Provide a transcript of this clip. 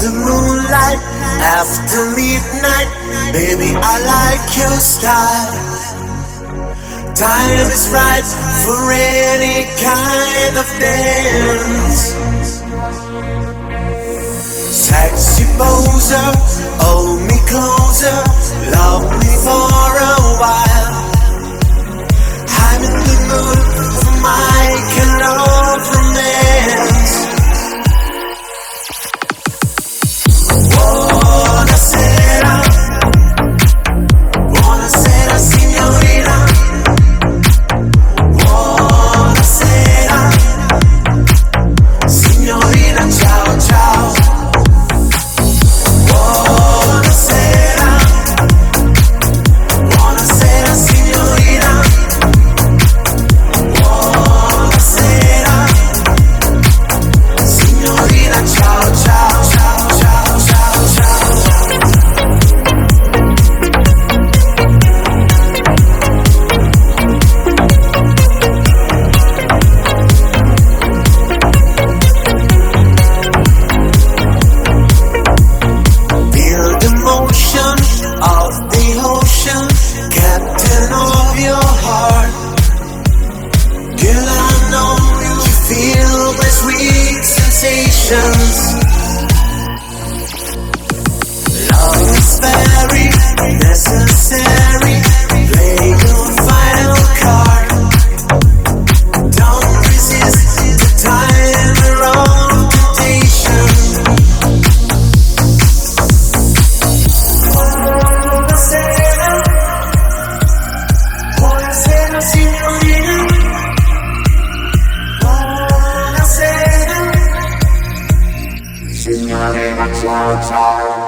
the moonlight after midnight. Baby, I like your style. Time is right for any kind of dance. Sexy poser, hold me closer, love me sweet sensations. Signorina, ciao ciao. Buonasera,